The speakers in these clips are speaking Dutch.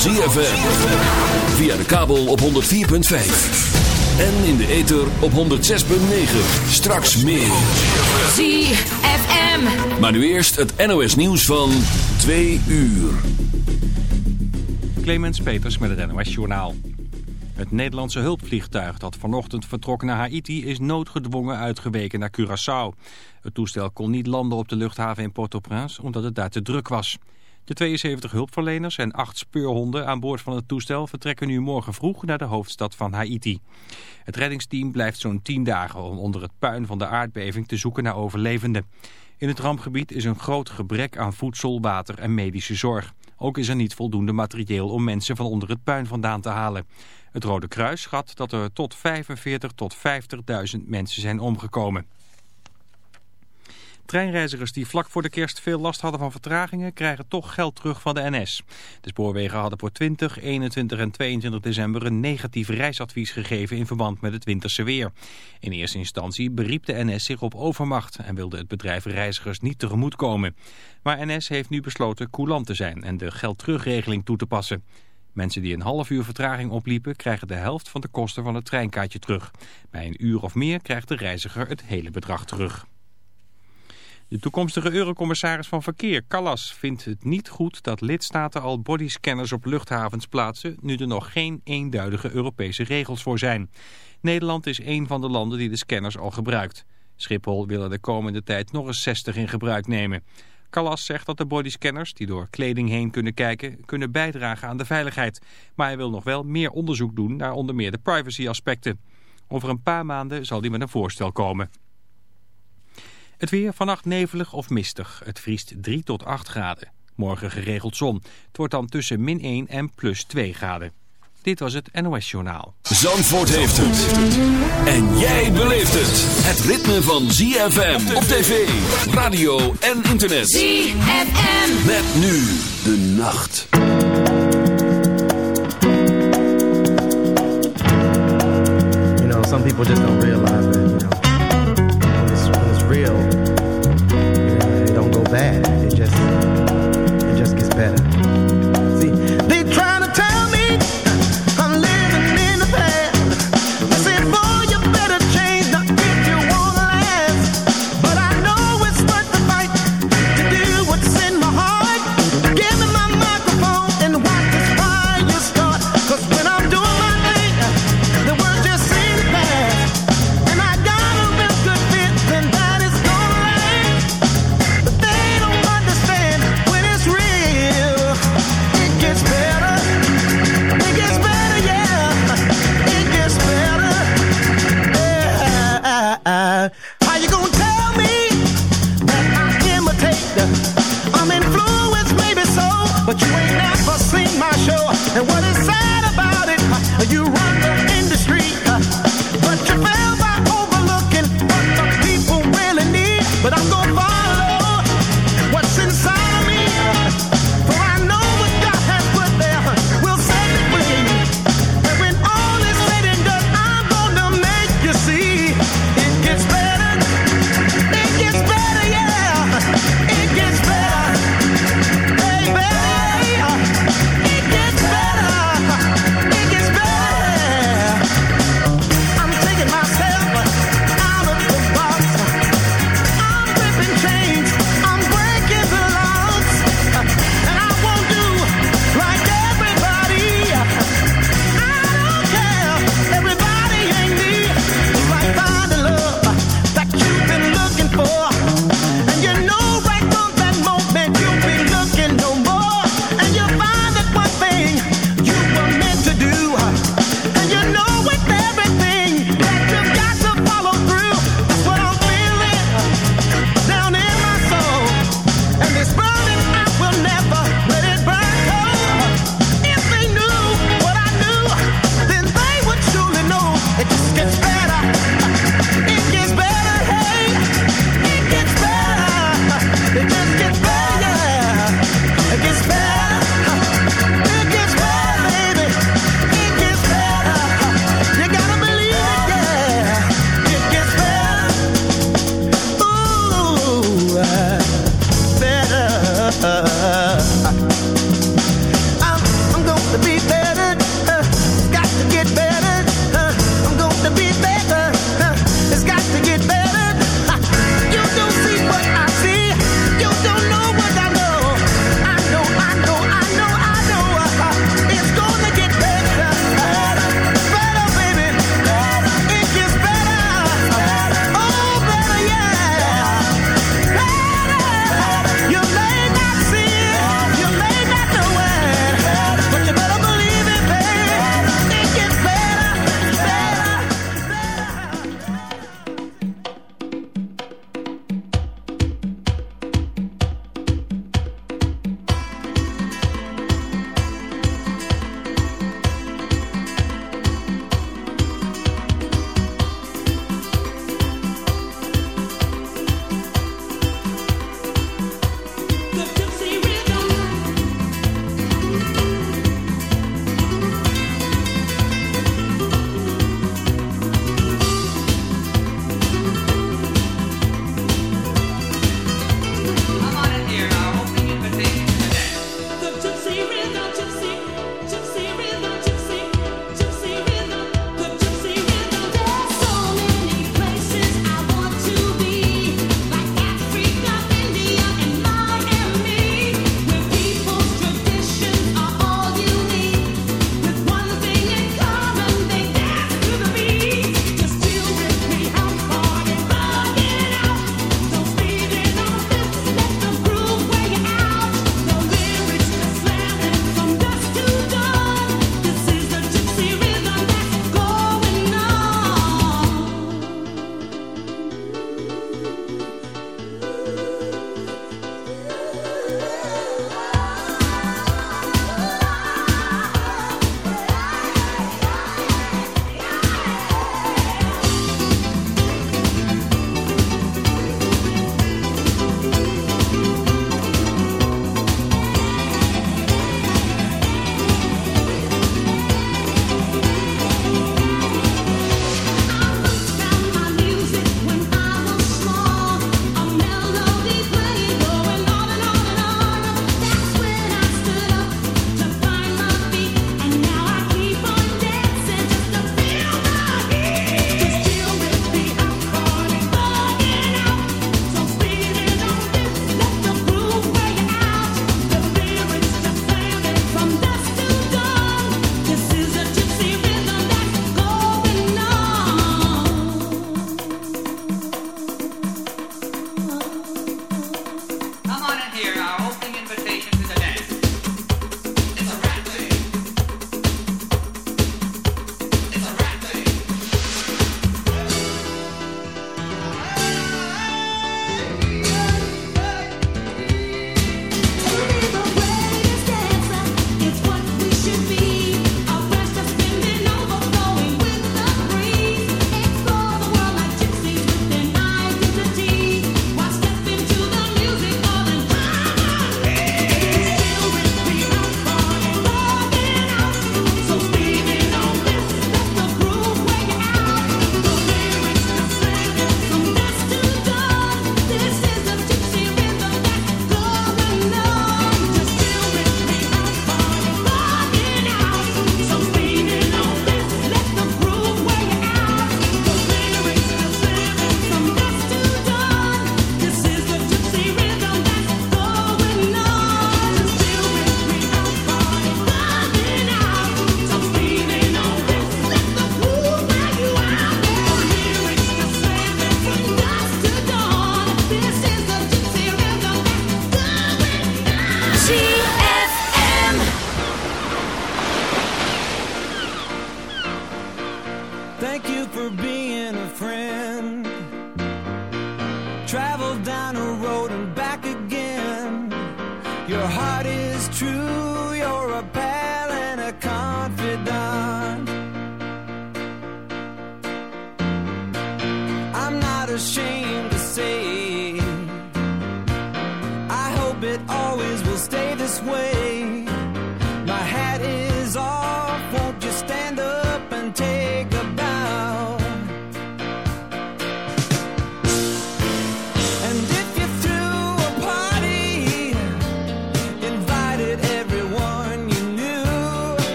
ZFM. Via de kabel op 104.5. En in de ether op 106.9. Straks meer. ZFM. Maar nu eerst het NOS nieuws van 2 uur. Clemens Peters met het NOS Journaal. Het Nederlandse hulpvliegtuig dat vanochtend vertrok naar Haiti is noodgedwongen uitgeweken naar Curaçao. Het toestel kon niet landen op de luchthaven in Port-au-Prince omdat het daar te druk was. De 72 hulpverleners en 8 speurhonden aan boord van het toestel vertrekken nu morgen vroeg naar de hoofdstad van Haiti. Het reddingsteam blijft zo'n 10 dagen om onder het puin van de aardbeving te zoeken naar overlevenden. In het rampgebied is een groot gebrek aan voedsel, water en medische zorg. Ook is er niet voldoende materieel om mensen van onder het puin vandaan te halen. Het Rode Kruis schat dat er tot 45 tot 50.000 mensen zijn omgekomen. Treinreizigers die vlak voor de kerst veel last hadden van vertragingen krijgen toch geld terug van de NS. De spoorwegen hadden voor 20, 21 en 22 december een negatief reisadvies gegeven in verband met het winterse weer. In eerste instantie beriep de NS zich op overmacht en wilde het bedrijf reizigers niet tegemoetkomen. Maar NS heeft nu besloten coulant te zijn en de geldterugregeling toe te passen. Mensen die een half uur vertraging opliepen krijgen de helft van de kosten van het treinkaartje terug. Bij een uur of meer krijgt de reiziger het hele bedrag terug. De toekomstige eurocommissaris van Verkeer, Callas, vindt het niet goed dat lidstaten al bodyscanners op luchthavens plaatsen, nu er nog geen eenduidige Europese regels voor zijn. Nederland is een van de landen die de scanners al gebruikt. Schiphol wil er de komende tijd nog eens 60 in gebruik nemen. Callas zegt dat de bodyscanners, die door kleding heen kunnen kijken, kunnen bijdragen aan de veiligheid. Maar hij wil nog wel meer onderzoek doen naar onder meer de privacy aspecten. Over een paar maanden zal hij met een voorstel komen. Het weer vannacht nevelig of mistig. Het vriest 3 tot 8 graden. Morgen geregeld zon. Het wordt dan tussen min 1 en plus 2 graden. Dit was het NOS Journaal. Zandvoort heeft het. En jij beleeft het. Het ritme van ZFM op tv, radio en internet. ZFM. Met nu de nacht. You know, some people just don't realize that, real, it don't go bad. It just, it just gets better.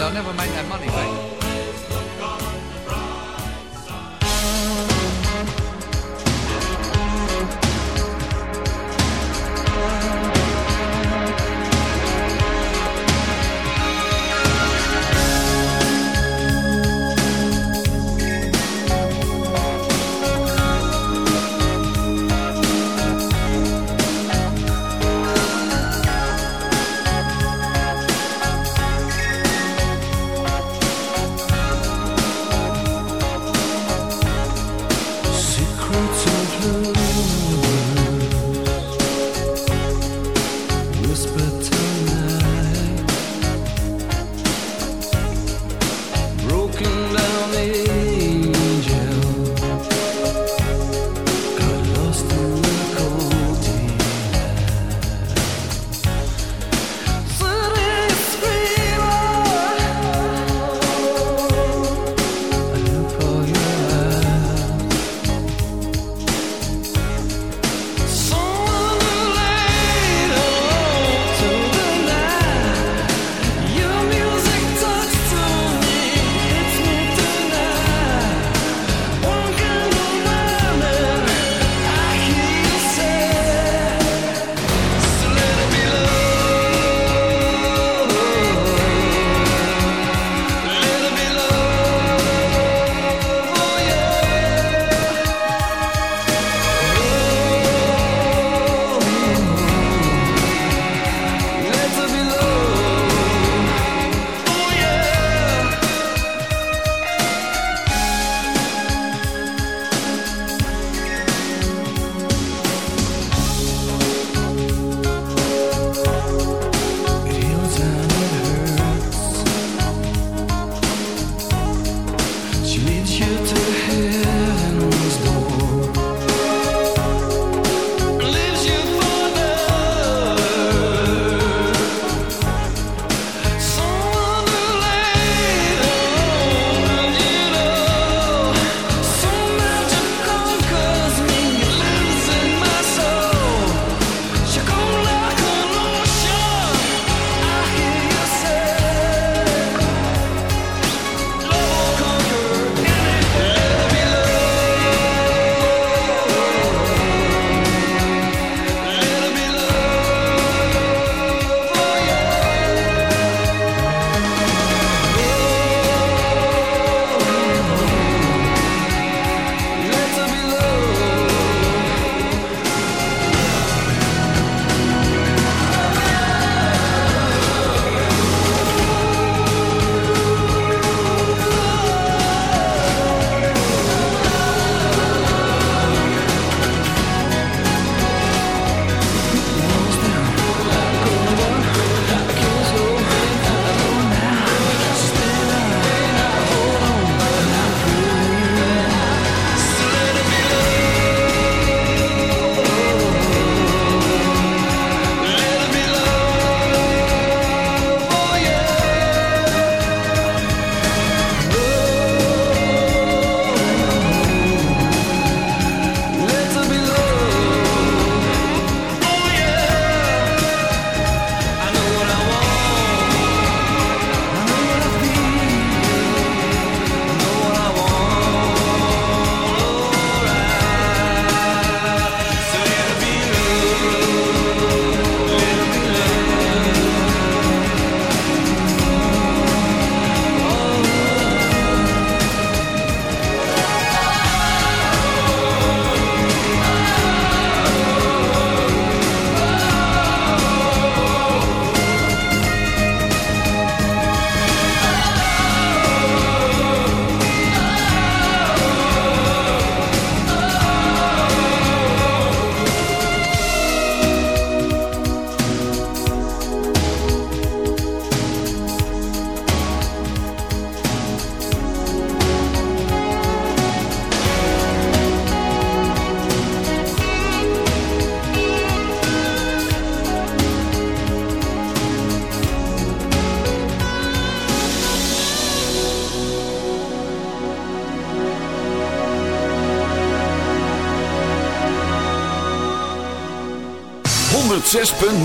I'll never make that money.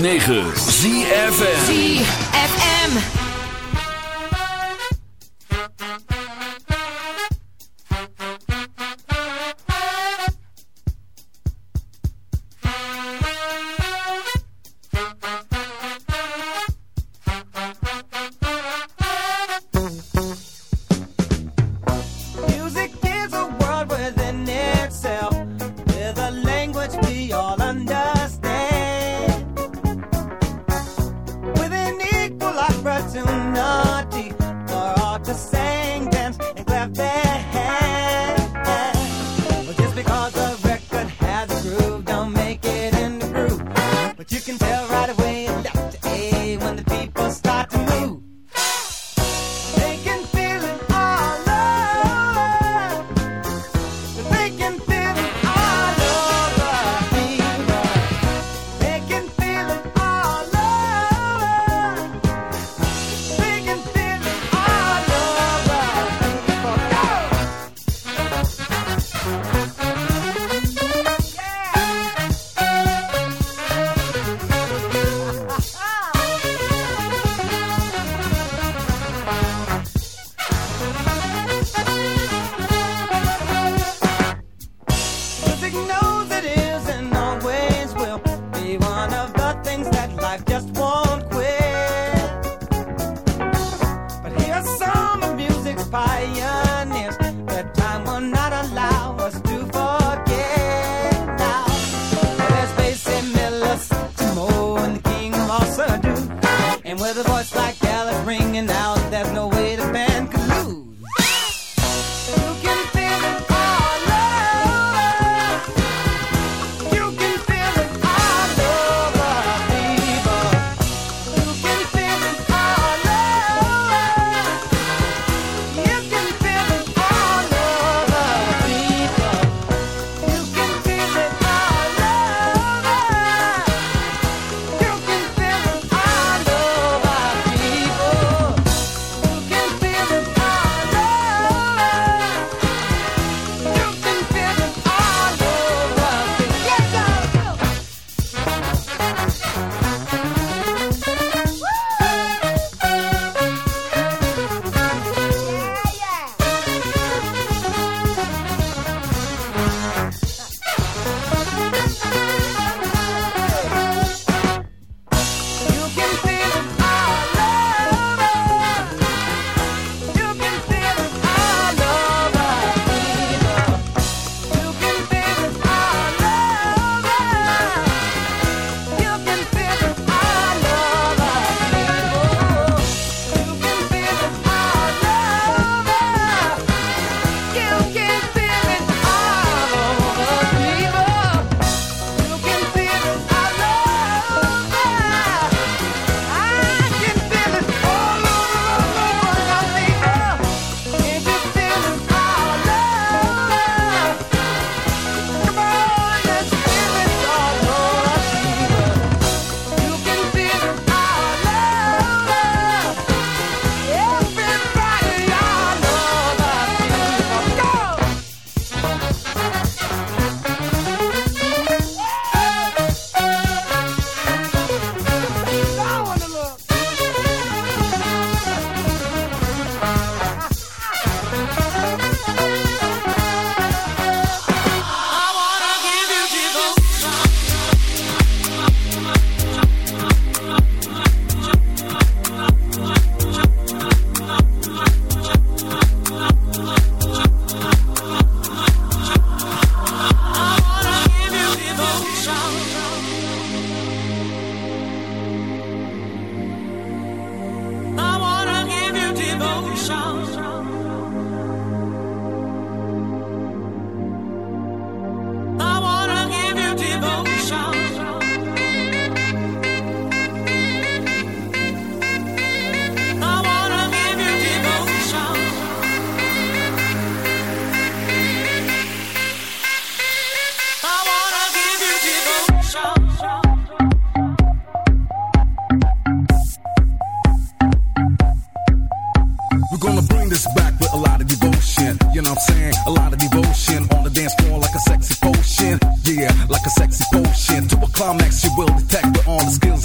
106.9 ZFM. ZFM.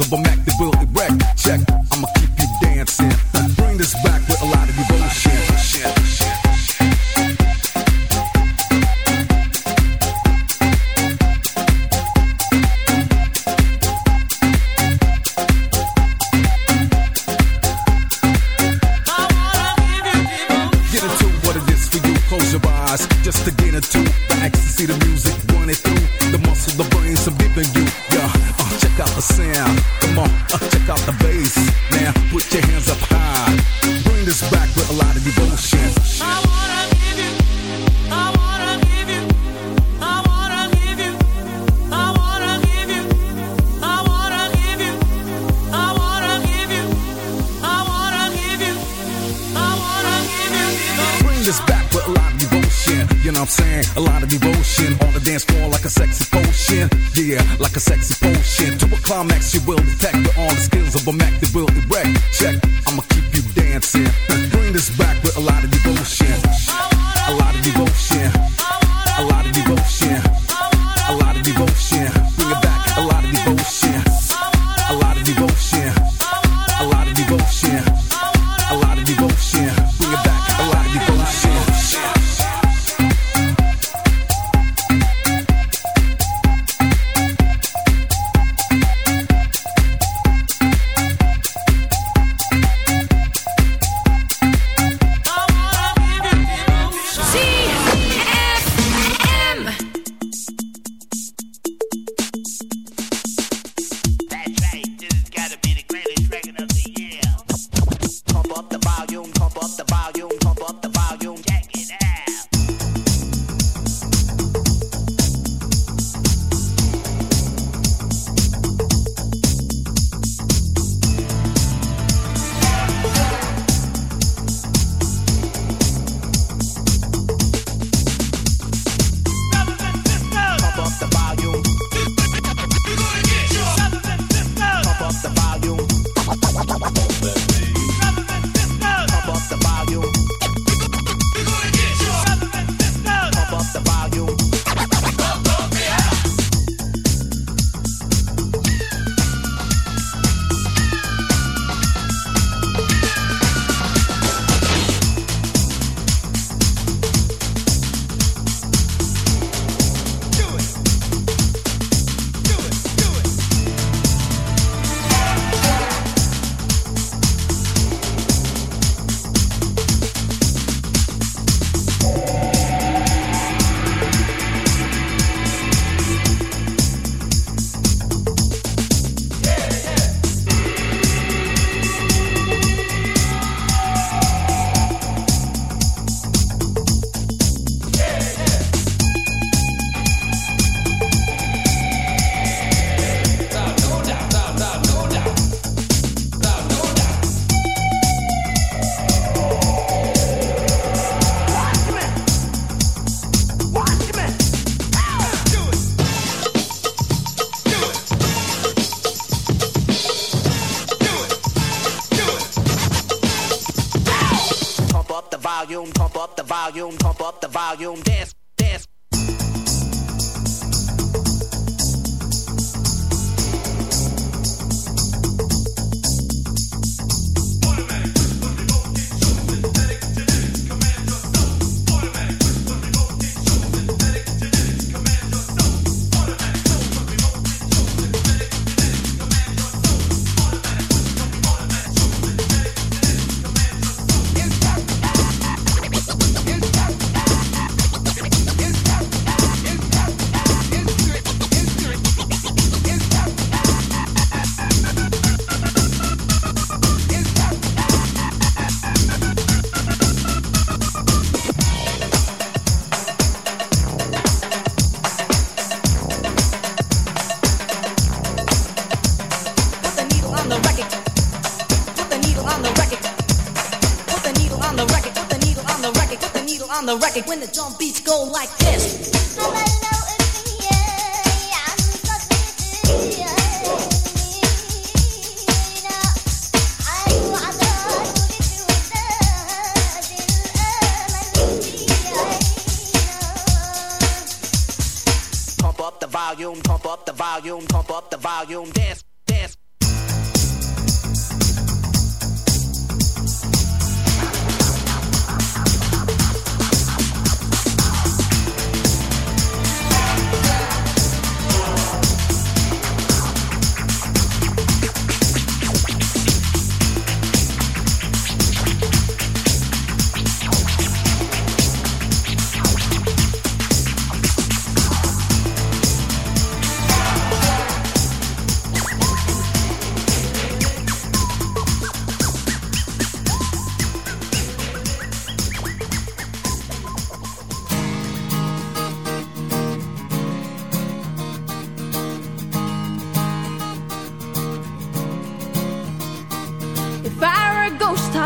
of a Mac Beach go like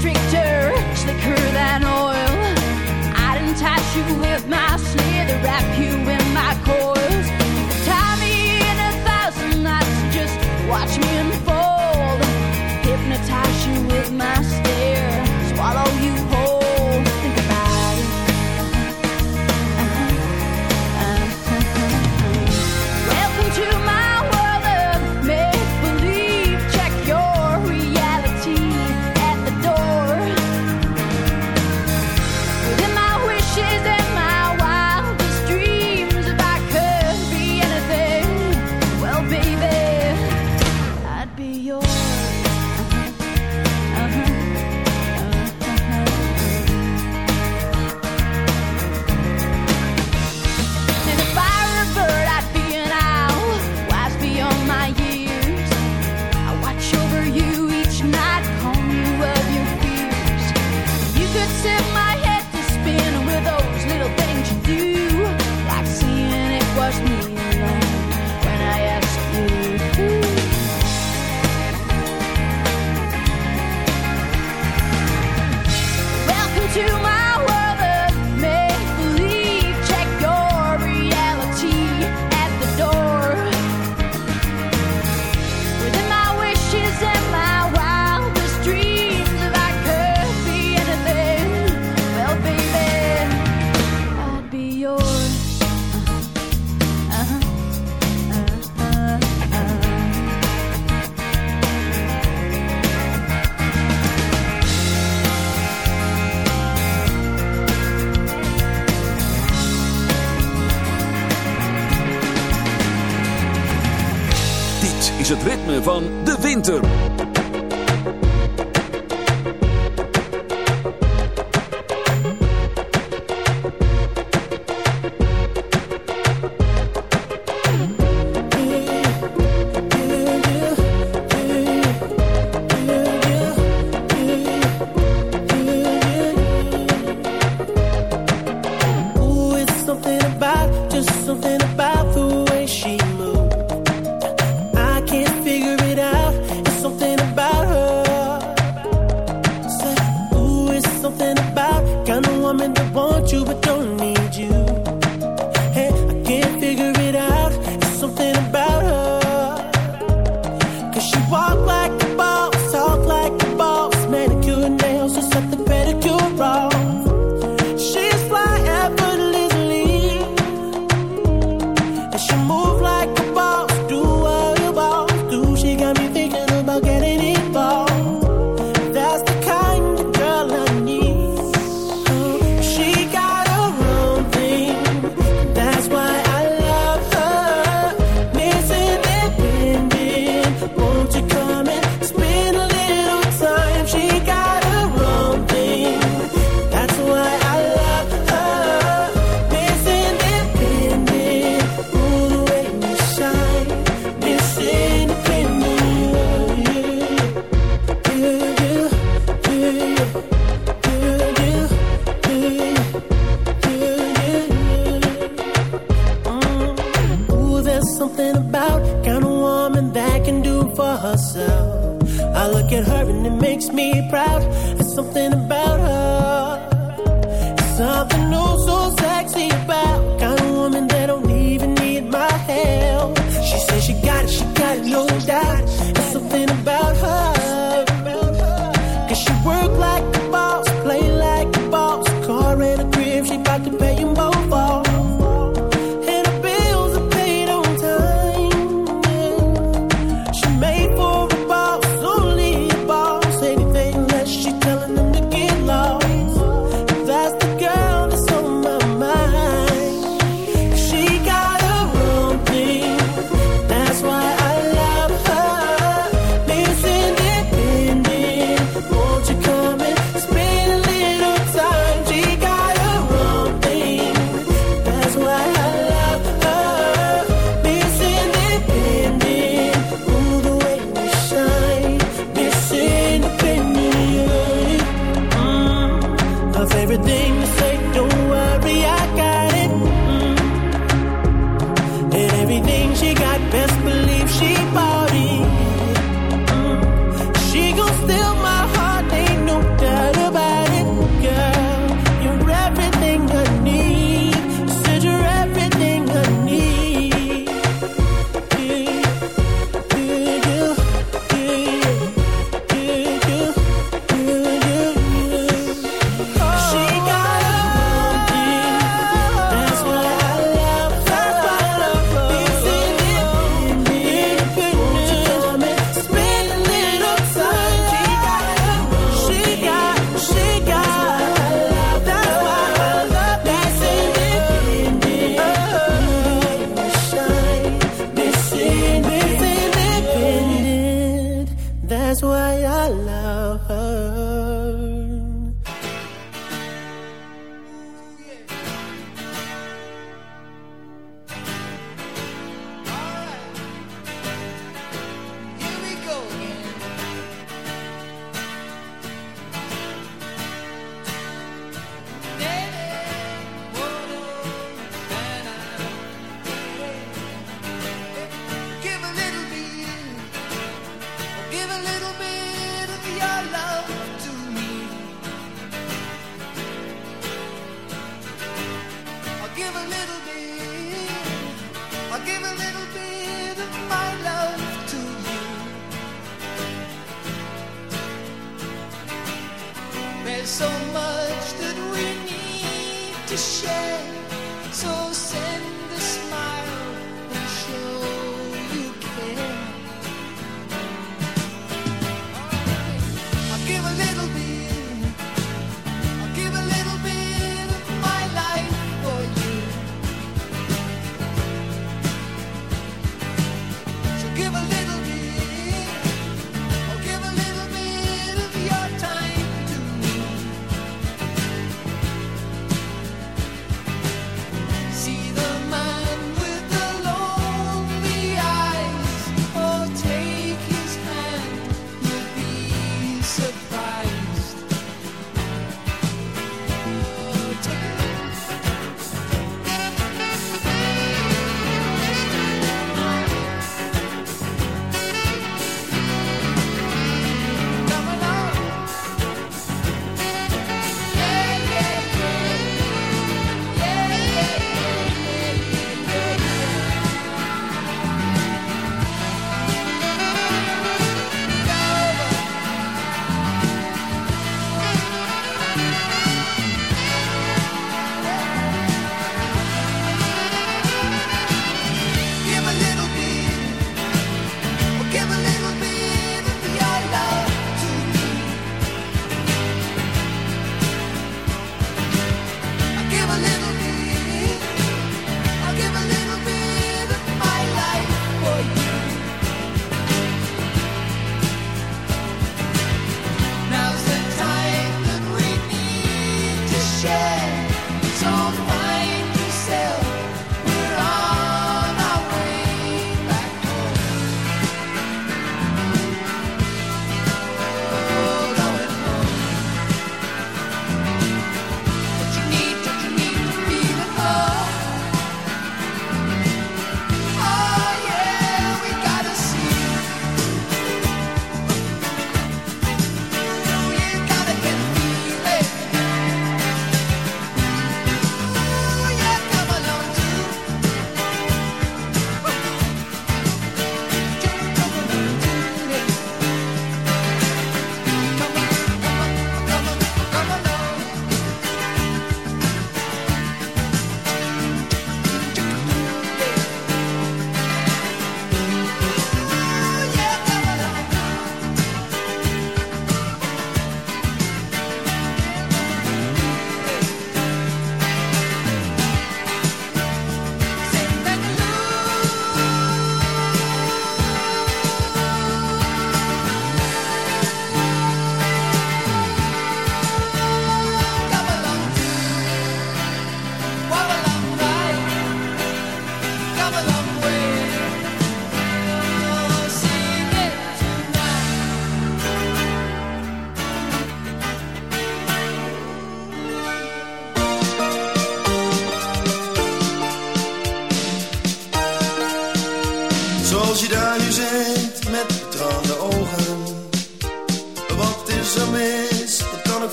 stricter, slicker than oil. I'd entice you with my snare, wrap you in my coils. Tie me in a thousand knots, just watch me unfold. Hypnotize you with my